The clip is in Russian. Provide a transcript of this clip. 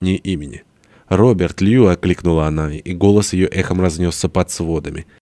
ни имени. «Роберт Лью!» — окликнула она, и голос ее эхом разнесся под сводами.